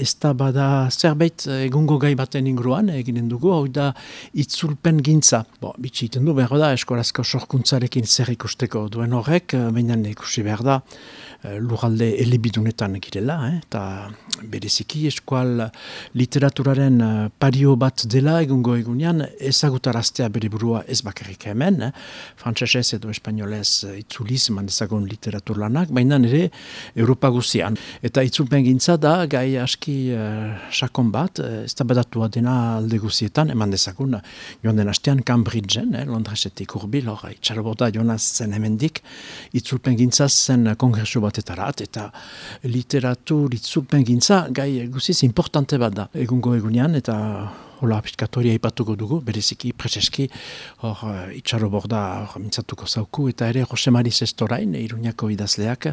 ez da bada zerbait egungo gai baten inguruan eginen dugu, hau da itzulpen gintza. Bo, bitsi iten du behar da, eskorazko sorkuntzarekin zer ikusteko duen horrek, baina ikusi behar da, lurralde elebidunetan girela, eh? eta bereziki eskual literaturaren pario bat dela egungo egunean ezagutaraztea bere burua ez bakarrik hemen, eh? frantzesez edo espainolez itzuliz man dezagun literatur lanak, baina nire Europa guzian. Eta itzulpen gintza da, gai aski uh, sakon bat, uh, ez da badatua dena alde guzietan, eman dezagun, joan den hastean Cambridgeen, eh, Londresetik urbil, hor, itxaroboda jonaz zen hemendik, itzulpen gintza zen kongresu batetarat, eta literatur itzulpen gintza, gai guziz importante bat da, egungo egunean, eta hola apiskatoria ipatuko dugu, bereziki, preseski, hor uh, itxaro borda hor mintzatuko zauku, eta ere Jose Mari Zestorain, iruñako idazleak,